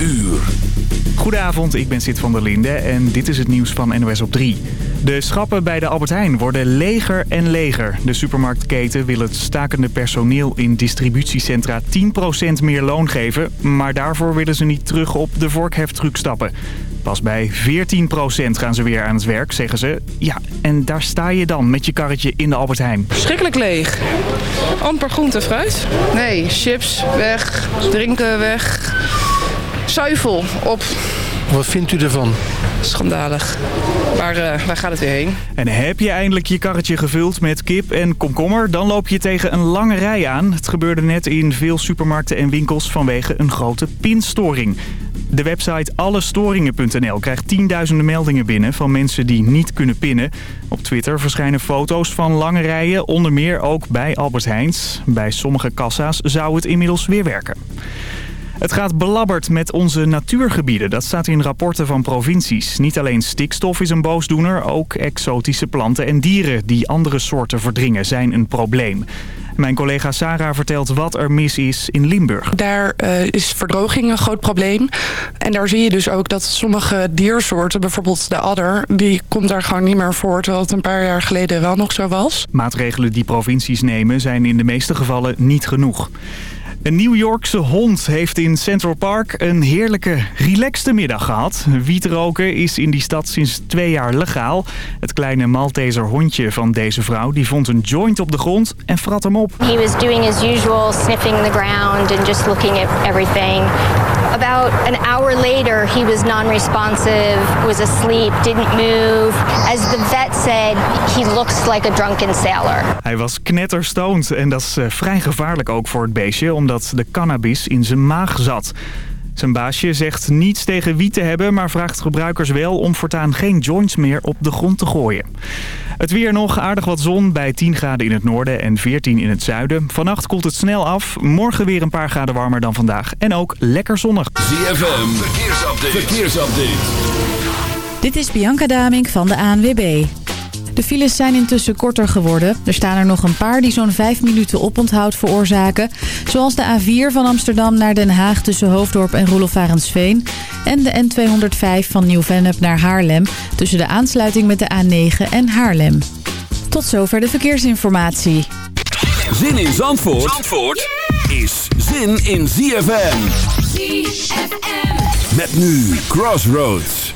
uur. Goedenavond, ik ben Sid van der Linde en dit is het nieuws van NOS op 3. De schappen bij de Albert Heijn worden leger en leger. De supermarktketen wil het stakende personeel in distributiecentra 10% meer loon geven. Maar daarvoor willen ze niet terug op de vorkheftruc stappen. Pas bij 14% gaan ze weer aan het werk, zeggen ze. Ja, en daar sta je dan met je karretje in de Albert Heijn. Schrikkelijk leeg. Amper groente en fruit. Nee, chips weg, drinken weg. Zuivel op. Wat vindt u ervan? Schandalig. Maar uh, waar gaat het weer heen? En heb je eindelijk je karretje gevuld met kip en komkommer... dan loop je tegen een lange rij aan. Het gebeurde net in veel supermarkten en winkels vanwege een grote pinstoring. De website allestoringen.nl krijgt tienduizenden meldingen binnen van mensen die niet kunnen pinnen. Op Twitter verschijnen foto's van lange rijen, onder meer ook bij Albert Heijns. Bij sommige kassa's zou het inmiddels weer werken. Het gaat belabberd met onze natuurgebieden. Dat staat in rapporten van provincies. Niet alleen stikstof is een boosdoener, ook exotische planten en dieren die andere soorten verdringen zijn een probleem. Mijn collega Sarah vertelt wat er mis is in Limburg. Daar uh, is verdroging een groot probleem. En daar zie je dus ook dat sommige diersoorten, bijvoorbeeld de adder... die komt daar gewoon niet meer voor, terwijl het een paar jaar geleden wel nog zo was. Maatregelen die provincies nemen zijn in de meeste gevallen niet genoeg. Een New Yorkse hond heeft in Central Park een heerlijke, relaxte middag gehad. Wietroken is in die stad sinds twee jaar legaal. Het kleine Malteser hondje van deze vrouw die vond een joint op de grond en frat hem op. He was doing his usual sniffing the ground and just looking at everything. About an hour later, he was non-responsive, was asleep, didn't move. As the vet said, he looks like a drunken sailor. Hij was knetterstoned en dat is uh, vrij gevaarlijk ook voor het beestje... omdat de cannabis in zijn maag zat. Zijn baasje zegt niets tegen wie te hebben... maar vraagt gebruikers wel om voortaan geen joints meer op de grond te gooien. Het weer nog, aardig wat zon bij 10 graden in het noorden en 14 in het zuiden. Vannacht koelt het snel af, morgen weer een paar graden warmer dan vandaag. En ook lekker zonnig. ZFM, verkeersupdate. verkeersupdate. Dit is Bianca Damink van de ANWB. De files zijn intussen korter geworden. Er staan er nog een paar die zo'n 5 minuten oponthoud veroorzaken. Zoals de A4 van Amsterdam naar Den Haag tussen Hoofddorp en Roelofarensveen. En de N205 van Nieuw-Vennep naar Haarlem tussen de aansluiting met de A9 en Haarlem. Tot zover de verkeersinformatie. Zin in Zandvoort, Zandvoort is zin in ZFM. ZFM. Met nu Crossroads.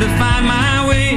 to find my way.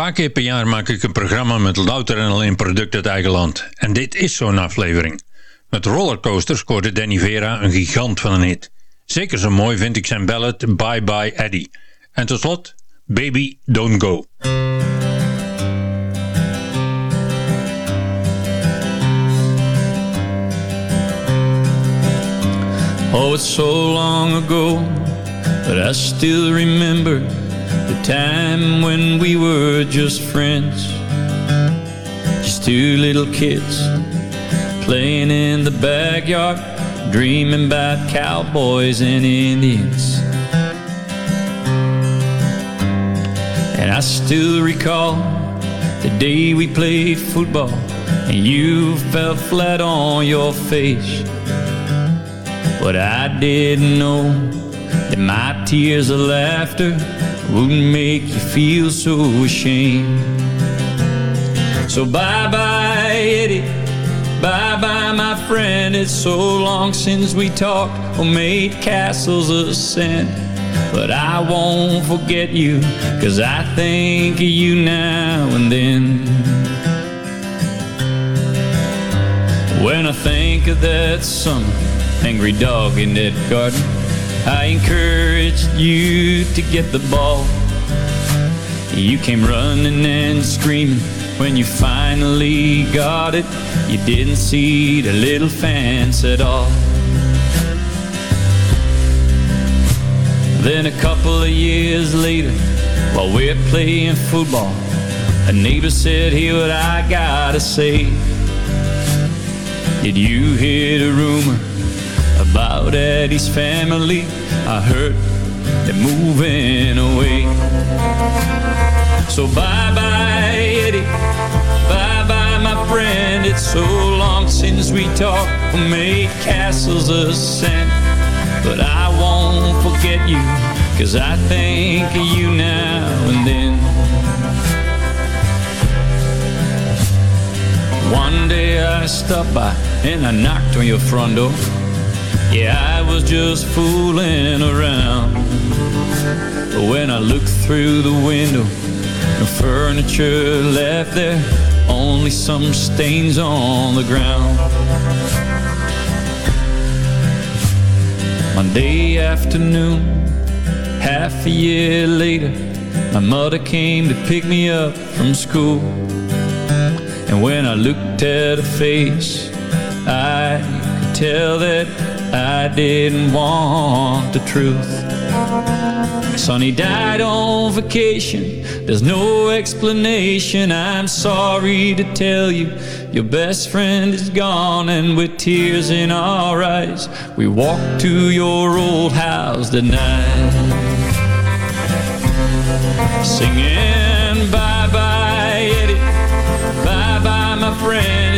Paar keer per jaar maak ik een programma met louter en alleen producten uit eigen land. En dit is zo'n aflevering. Met Rollercoaster scoorde Danny Vera een gigant van een hit. Zeker zo mooi vind ik zijn ballad Bye Bye Eddie. En tot slot Baby Don't Go. Oh, it's so long ago, but I still remember the time when we were just friends. Just two little kids playing in the backyard, dreaming about cowboys and Indians. And I still recall the day we played football and you fell flat on your face. But I didn't know that my tears of laughter would make you feel so ashamed. So bye bye, Eddie. Bye bye, my friend. It's so long since we talked or made castles of sand. But I won't forget you, cause I think of you now and then. When I think of that summer, angry dog in that garden, I encouraged you to get the ball. You came running and screaming when you finally got it. You didn't see the little fence at all. Then a couple of years later, while we're playing football, a neighbor said, Hear what I gotta say. Did you hear the rumor about Eddie's family? I heard they're moving away. So bye bye, Eddie. Bye bye, my friend. It's so long since we talked We made castles of sand. But I won't forget you, cause I think of you now and then. One day I stopped by and I knocked on your front door. Yeah, I was just fooling around. But when I looked through the window, No furniture left there, only some stains on the ground. Monday afternoon, half a year later, my mother came to pick me up from school. And when I looked at her face, I could tell that I didn't want the truth. Sonny died on vacation. There's no explanation. I'm sorry to tell you, your best friend is gone, and with tears in our eyes, we walked to your old house tonight, singing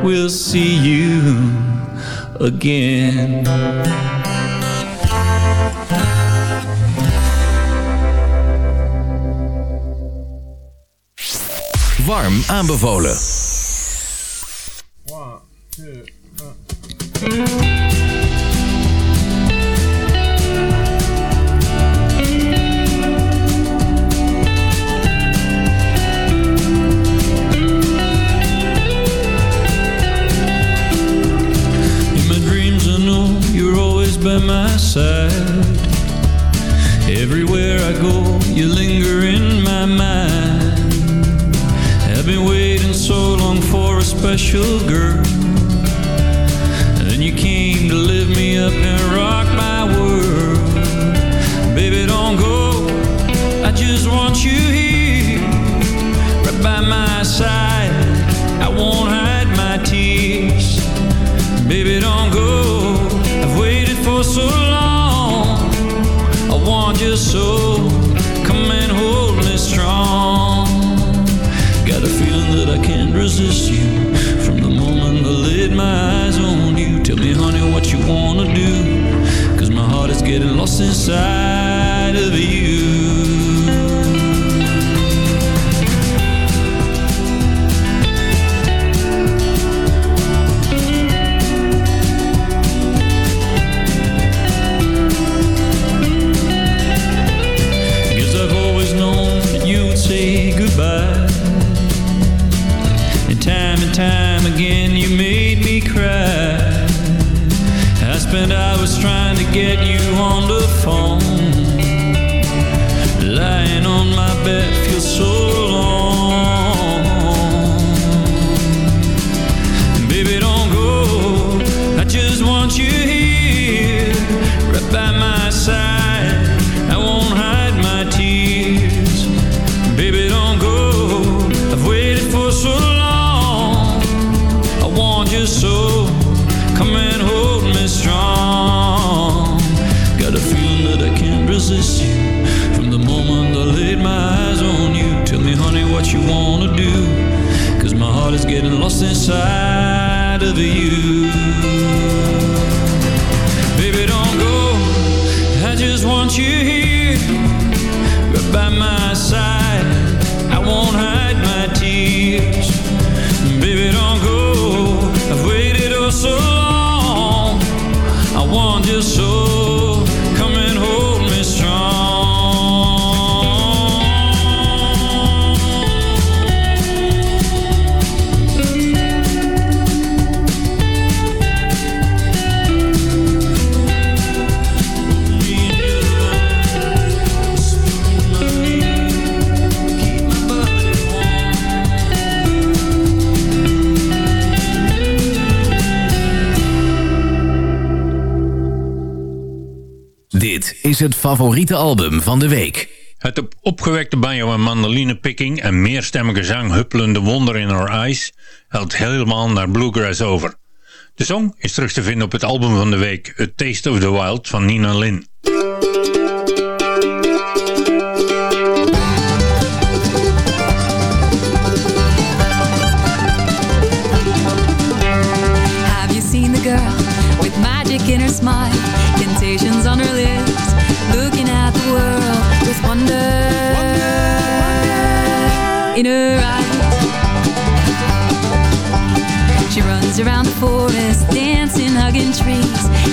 I will see you again. Warm aanbevolen. Time and time again you made me cry. I spent hours trying to get you on the phone. Lying on my bed inside of you. Het favoriete album van de week. Het op opgewekte banjo- en mandolinepicking en meerstemmige zang huppelende Wonder in Our Eyes helpt helemaal naar bluegrass over. De song is terug te vinden op het album van de week A Taste of the Wild van Nina Lynn.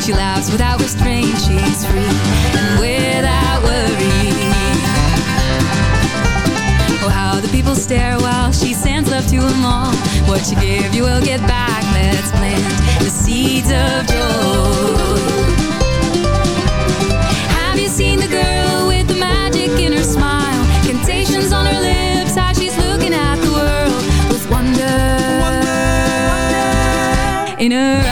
She laughs without restraint, she's free and without worry. Oh, how the people stare while she sends love to them all. What you give, you will get back. Let's plant the seeds of joy. Have you seen the girl with the magic in her smile? Temptations on her lips, how she's looking at the world with wonder, in her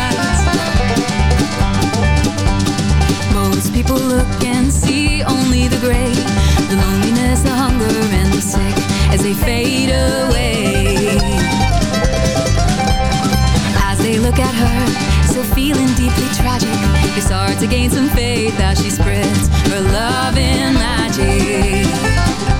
people look and see only the gray, the loneliness, the hunger, and the sick as they fade away. As they look at her, still feeling deeply tragic, it's hard to gain some faith as she spreads her love in magic.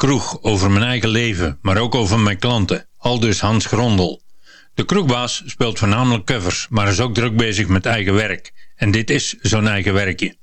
Kroeg, over mijn eigen leven, maar ook over mijn klanten. Aldus Hans Grondel. De kroegbaas speelt voornamelijk covers, maar is ook druk bezig met eigen werk. En dit is zo'n eigen werkje.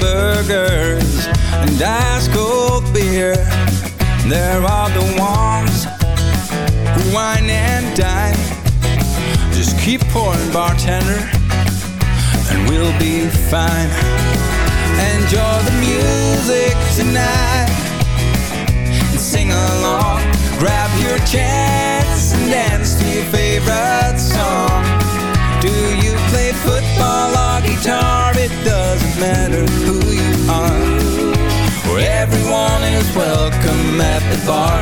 Burgers and ice cold beer. There are the ones who wine and dine. Just keep pouring, bartender, and we'll be fine. Enjoy the music tonight and sing along. Grab your chance and dance to your favorite song. Do you play football or guitar? It doesn't matter who you are. Where everyone is welcome at the bar.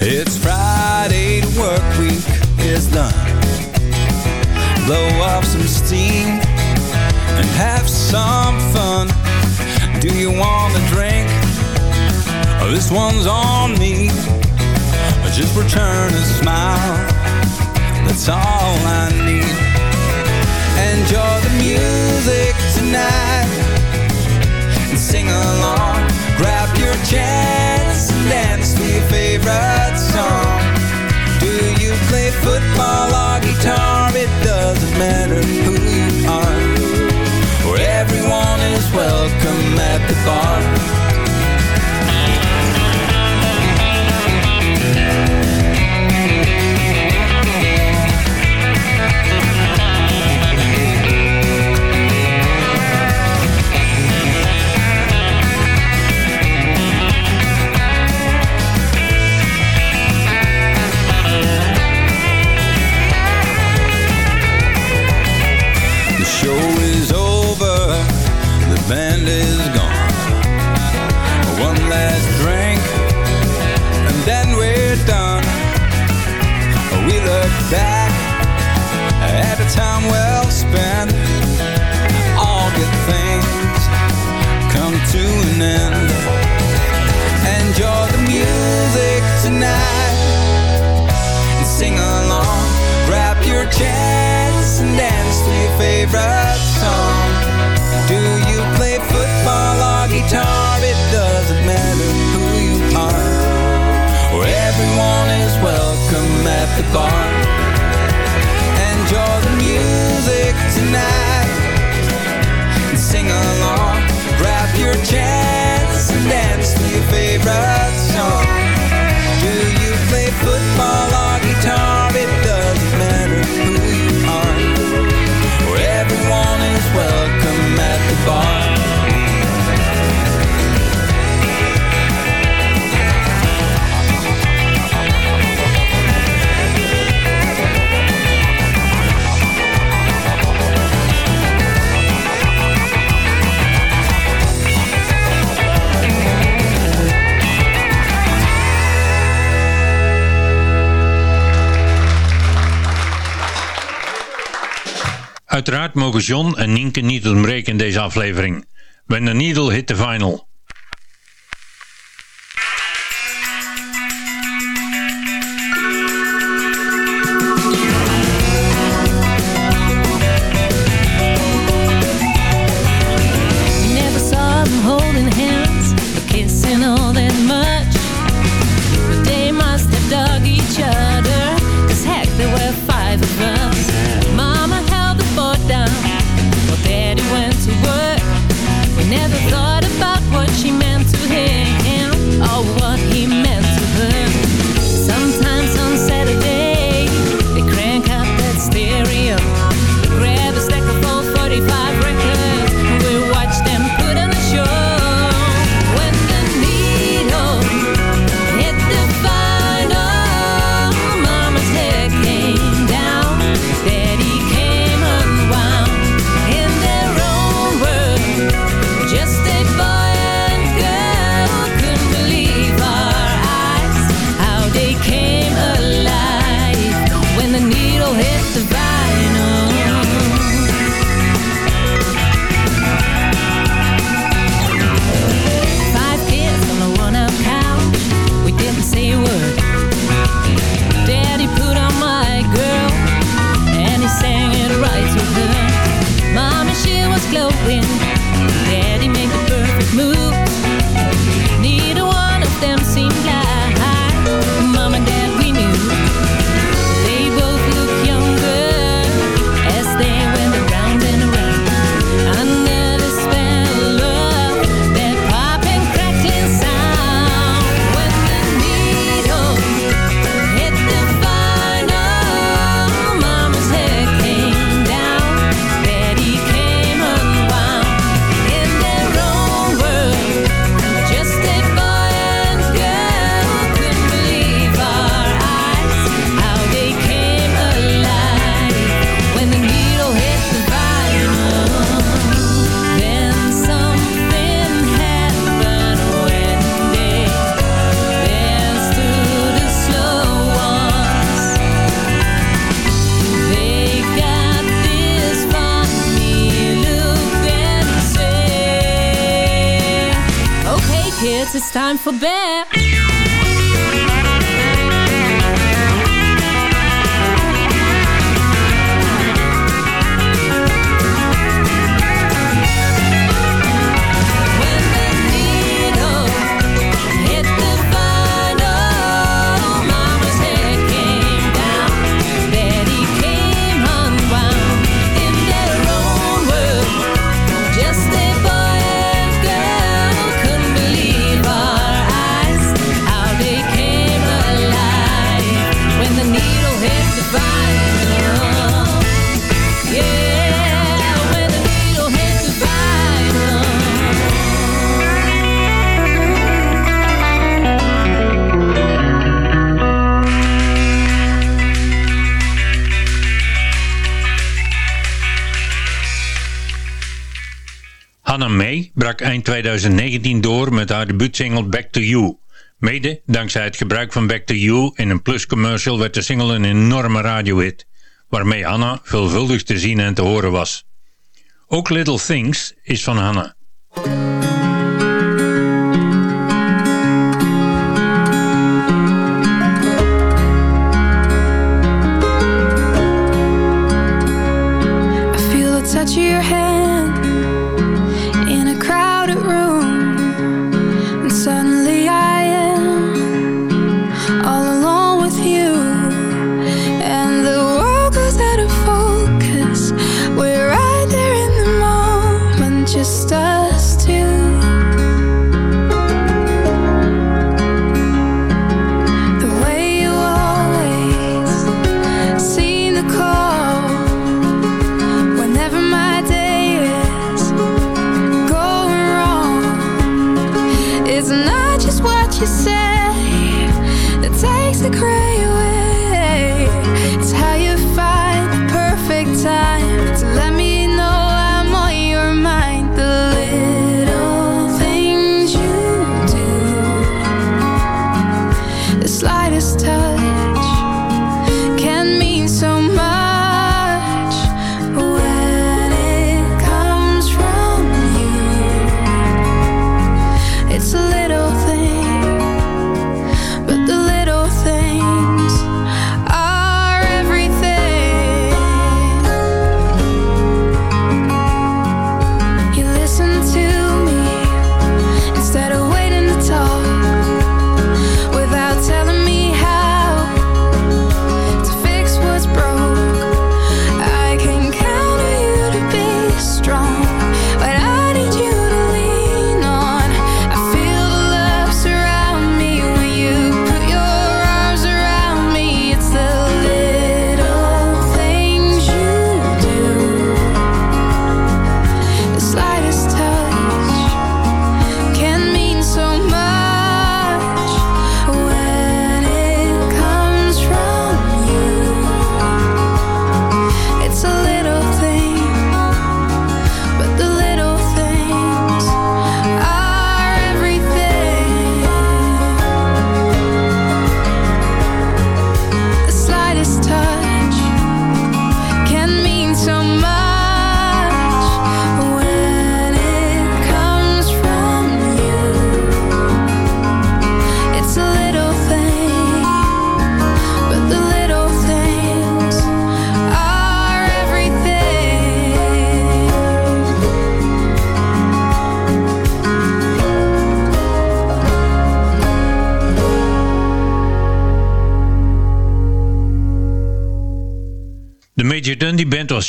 It's Friday, the work week is done. Blow off some steam and have some fun. Do you want a drink? Oh, this one's on me. Just return a smile. That's all I need. Enjoy the music tonight and sing along. Grab your chance and dance to your favorite song. Do you play football or guitar? It doesn't matter who you are. Where everyone is welcome at the bar. Band is gone. One last drink, and then we're done. We look back at a time well spent. All good things come to an end. Enjoy the music tonight and sing along. Grab your chance and dance to your favorite De guitar, it doesn't matter who you are, or everyone is welcome at the bar. mogen John en Nienke niet ontbreken in deze aflevering. When the Needle Hit the final? eind 2019 door met haar debuutsingle Back to You. Mede dankzij het gebruik van Back to You in een Plus commercial werd de single een enorme radiohit, waarmee Hanna veelvuldig te zien en te horen was. Ook Little Things is van Hanna.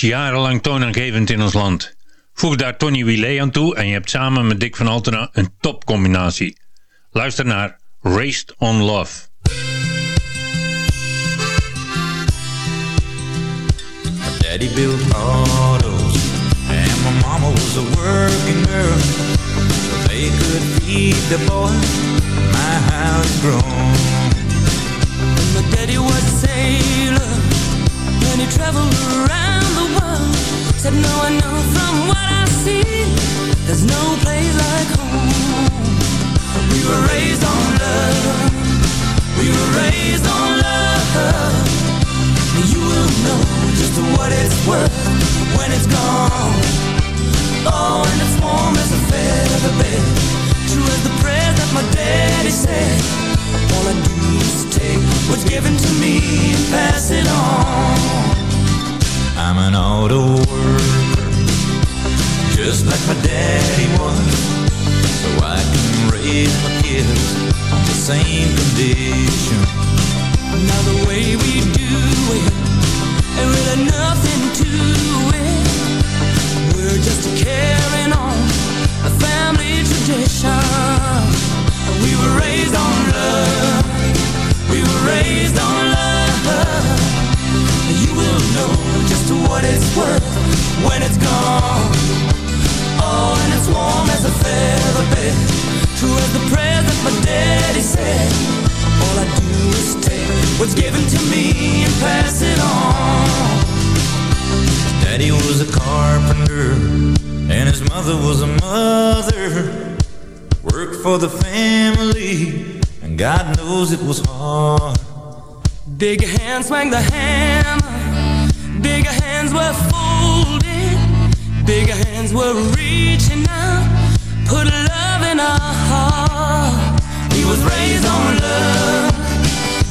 Jarenlang toonaangevend in ons land. Voeg daar Tony Willet aan toe en je hebt samen met Dick van Altena een topcombinatie. Luister naar Raised on Love. Daddy built autos, and my mama was a working girl. So they could feed the boy, my house grown. My daddy was a sailor, and he traveled around. Said, now I know from what I see, there's no place like home. We were raised on love, we were raised on love. And you will know just what it's worth when it's gone. Oh, and it's warm as a feather bed. True as the prayer that my daddy said. All I do is take what's given to me and pass it on. I'm an auto worker, just like my daddy was. So I can raise my kids on the same condition. Now the way we do it, ain't really nothing to it. We're just carrying on a family tradition. We were raised on love. We were raised on love. Know just what it's worth when it's gone. Oh, and it's warm as a feather bed. True as the prayers that my daddy said. All I do is take what's given to me and pass it on. Daddy was a carpenter, and his mother was a mother. Worked for the family, and God knows it was hard. Big hands swang the hammer. Bigger hands were folded. Bigger hands were reaching out. Put love in our heart. He was raised on love.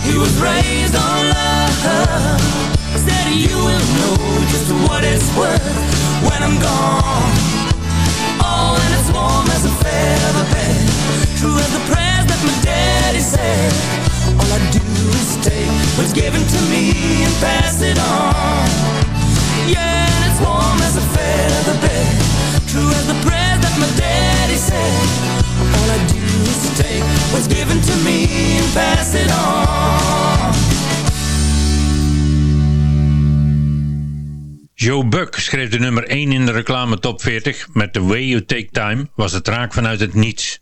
He was raised on love. Said you will know just what it's worth when I'm gone. Oh, and it's warm as a feather bed. True as the prayers that my daddy said. All I do is take what's given to me and pass it on. Yeah, and it's warm as a feather bed. True as the prayers that my daddy said. All I do is take what's given to me and pass it on. Joe Buck schreef de nummer 1 in de reclame top 40 met The Way You Take Time was het raak vanuit het niets.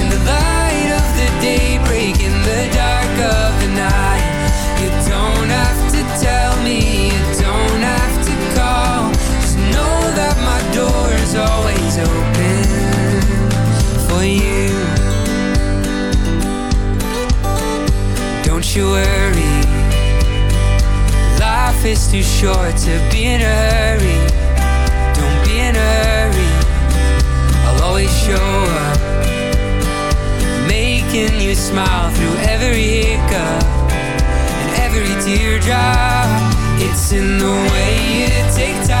Open for you. Don't you worry, life is too short to be in a hurry. Don't be in a hurry, I'll always show up. Making you smile through every hiccup and every teardrop. It's in the way you take time.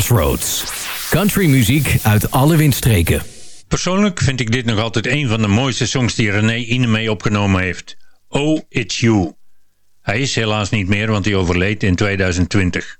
Crossroads. Country muziek uit alle windstreken. Persoonlijk vind ik dit nog altijd een van de mooiste songs die René Ine opgenomen heeft. Oh, It's You. Hij is helaas niet meer, want hij overleed in 2020.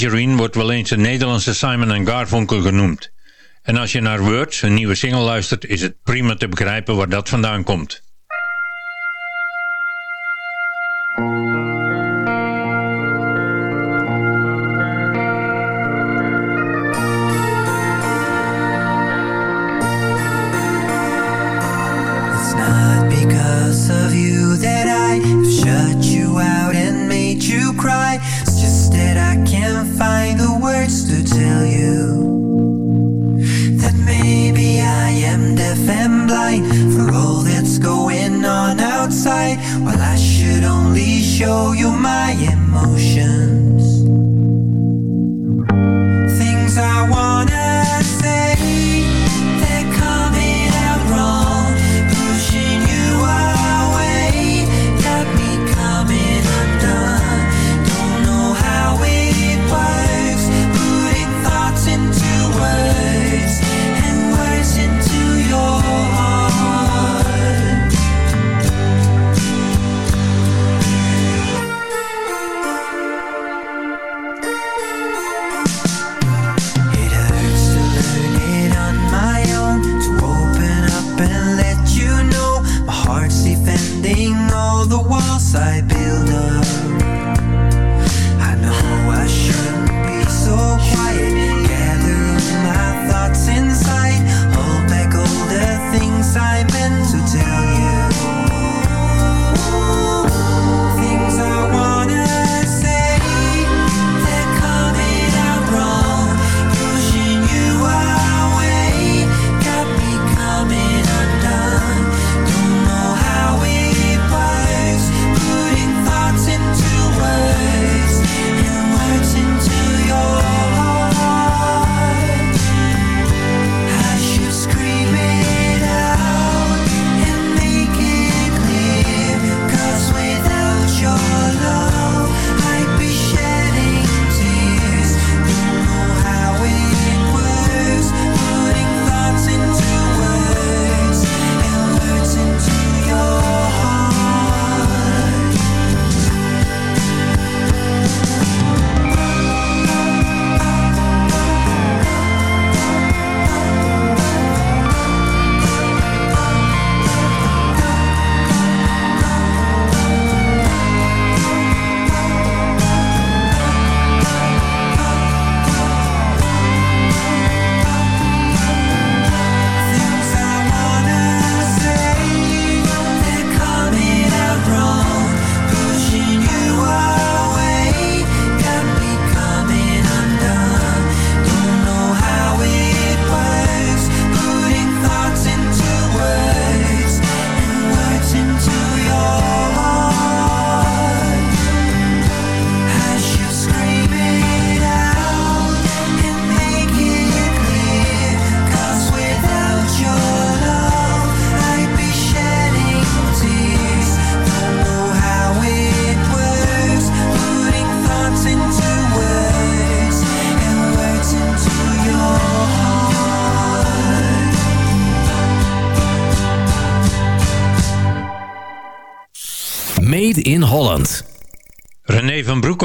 Tangerine wordt wel eens de Nederlandse Simon Garfunkel genoemd. En als je naar Words, hun nieuwe single, luistert... is het prima te begrijpen waar dat vandaan komt.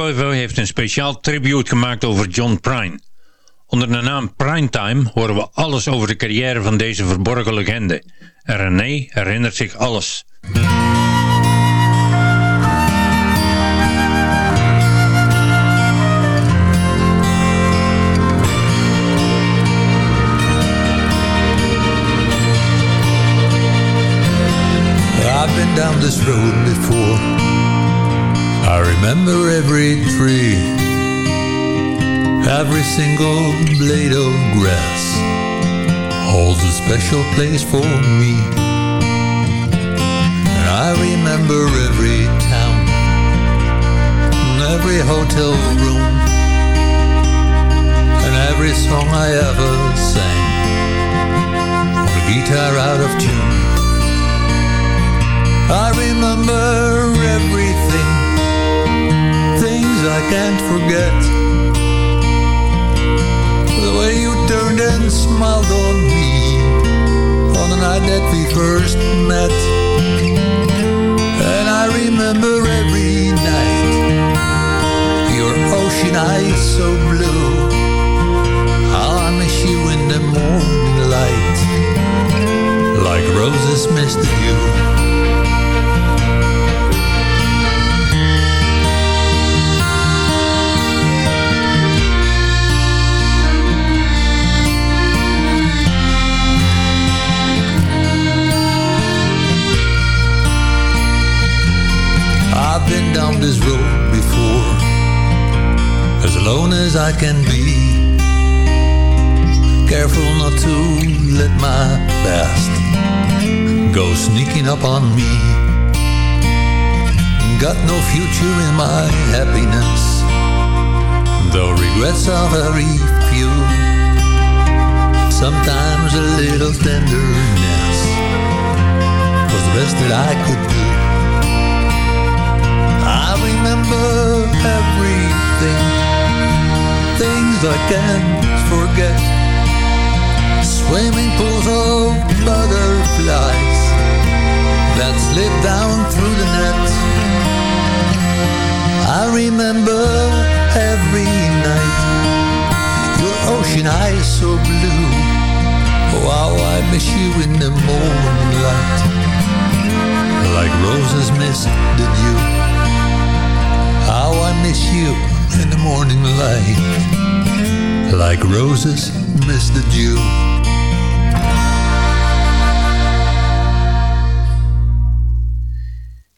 Cowboy heeft een speciaal tribute gemaakt over John Prine. Onder de naam Primetime horen we alles over de carrière van deze verborgen legende. En René herinnert zich alles. Remember every tree, every single blade of grass holds a special place for me. And I remember every town, every hotel room, and every song I ever sang on a guitar out of tune. I remember everything I can't forget. The way you turned and smiled on me On the night that we first met. No in my happiness, though regrets are very few. Sometimes a little tenderness was the best that I could do. I remember everything, things I can't forget. Swimming pools of butterflies that slip down through the net. I remember every night your ocean eyes so blue. Oh, how I miss you in the moonlight, like roses miss the dew. How I miss you in the morning light, like roses miss the dew.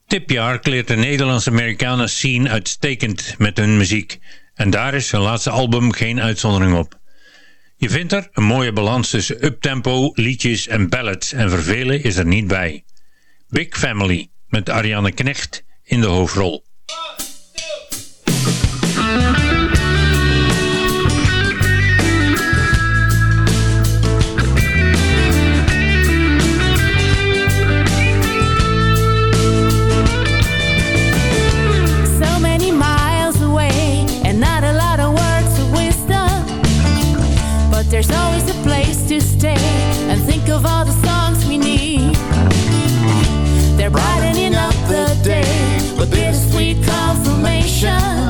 Tipjaar kleert de Nederlandse-Amerikanen scene uitstekend met hun muziek. En daar is hun laatste album geen uitzondering op. Je vindt er een mooie balans tussen uptempo, liedjes en ballads en vervelen is er niet bij. Big Family met Ariane Knecht in de hoofdrol. Confirmation.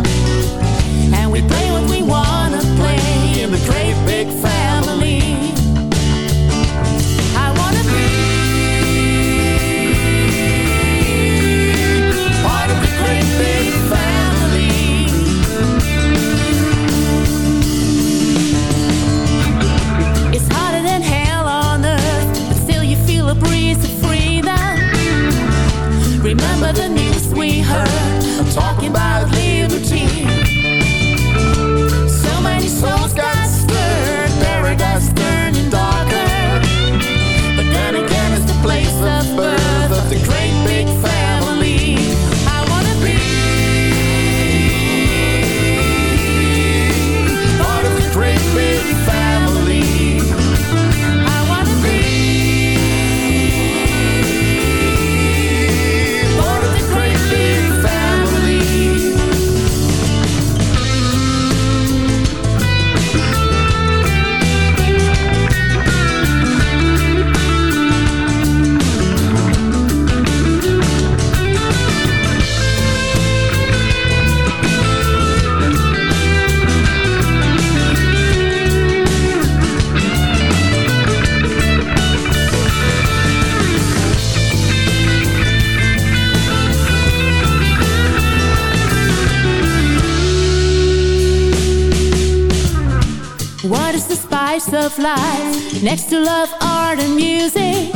Spice next to love, art, and music?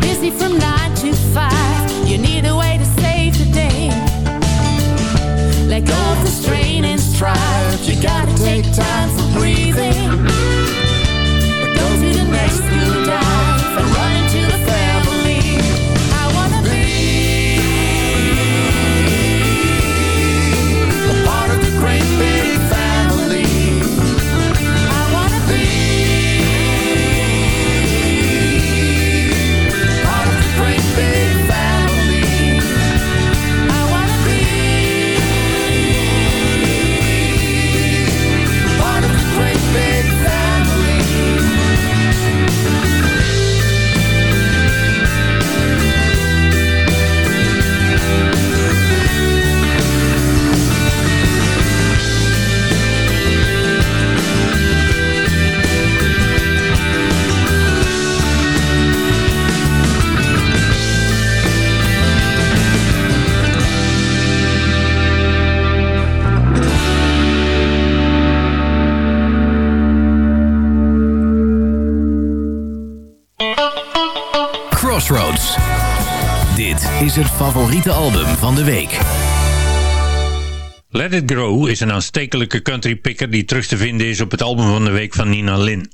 Busy from nine to five, you need a way to save the day. Let go of the strain and strife, you gotta take time for breathing. Go to the next new dive Dit is het favoriete album van de week. Let It Grow is een aanstekelijke country picker die terug te vinden is op het album van de week van Nina Lin.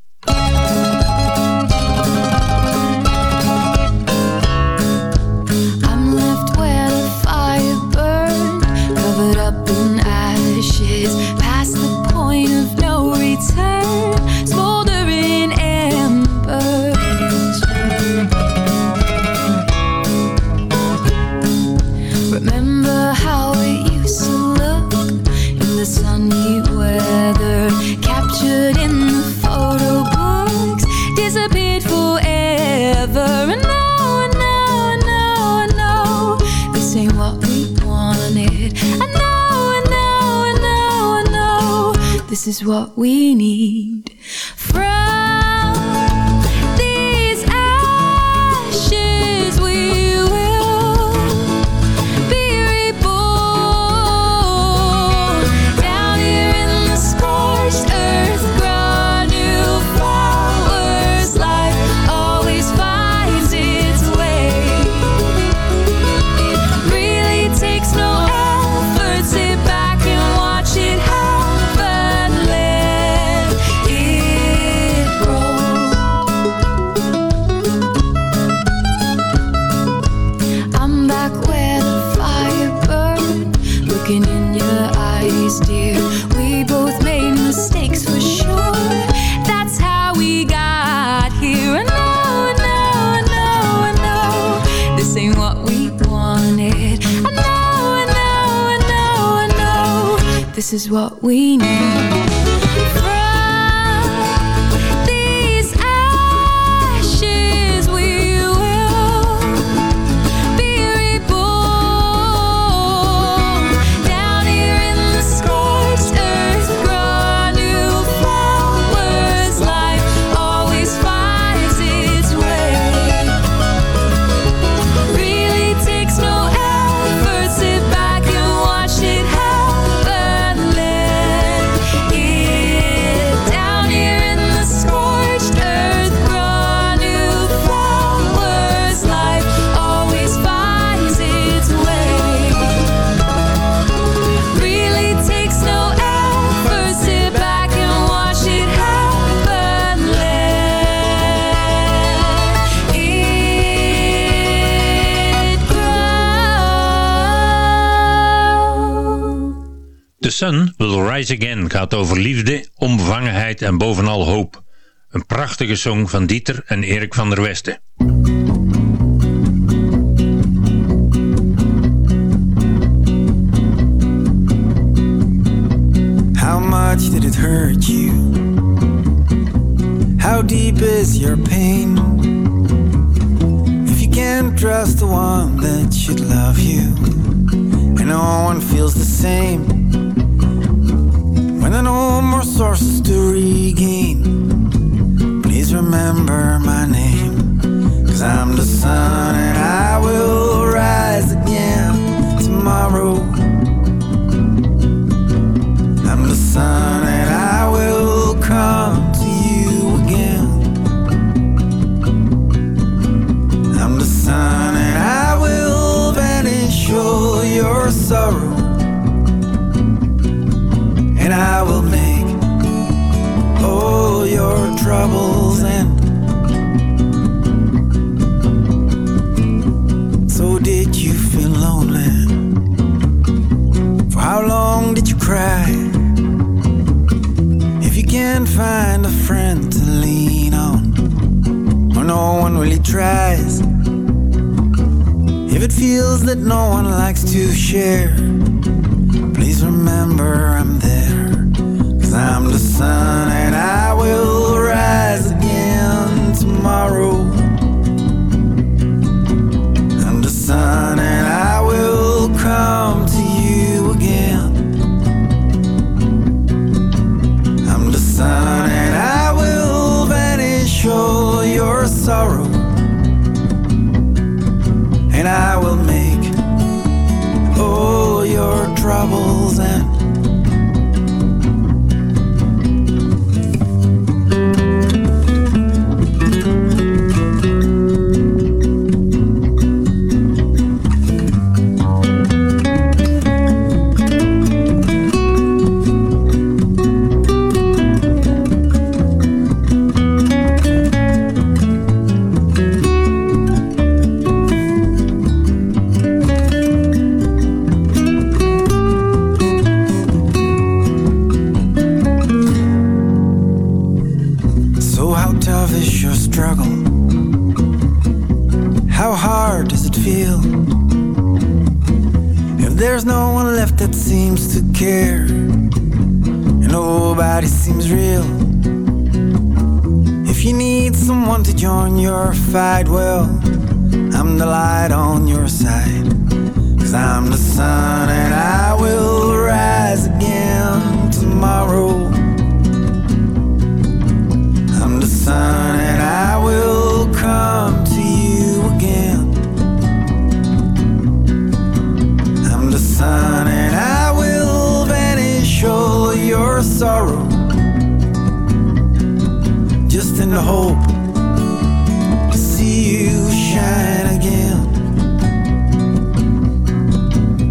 This is what we need. what we need. Sun Will Rise Again gaat over liefde, omvangenheid en bovenal hoop. Een prachtige song van Dieter en Erik van der Westen. How much did it hurt you? How deep is your pain? If you can't trust the one that should love you And no one feels the same Finding no more sources to regain. Please remember my name. Cause I'm the sun and I will rise again tomorrow. I'm the sun and I will come to you again. I'm the sun and I will vanish all your sorrow. to share. Real. If you need someone to join your fight, well, I'm the light on your side. Cause I'm the sun and I will rise again tomorrow. I'm the sun and I will come to you again. I'm the sun and I will vanish all your sorrow. Hope to see you shine again.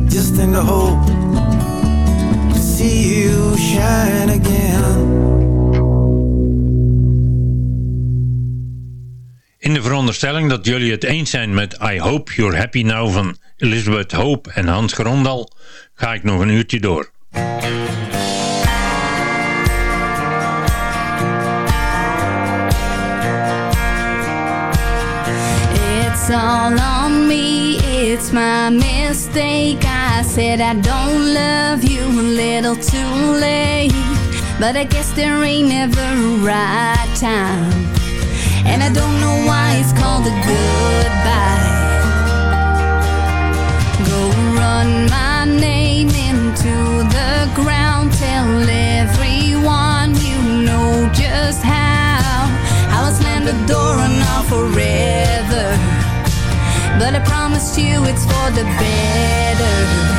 Just in the hope to see you shine again. In de veronderstelling dat jullie het eens zijn met I Hope You're Happy Now van Elizabeth Hope en Hans Grondal, ga ik nog een uurtje door. It's all on me, it's my mistake. I said I don't love you a little too late. But I guess there ain't never a right time. And I don't know why it's called a goodbye. Go run my name into the ground. Tell everyone you know just how. I will slam the door and all forever. But I promised you it's for the better.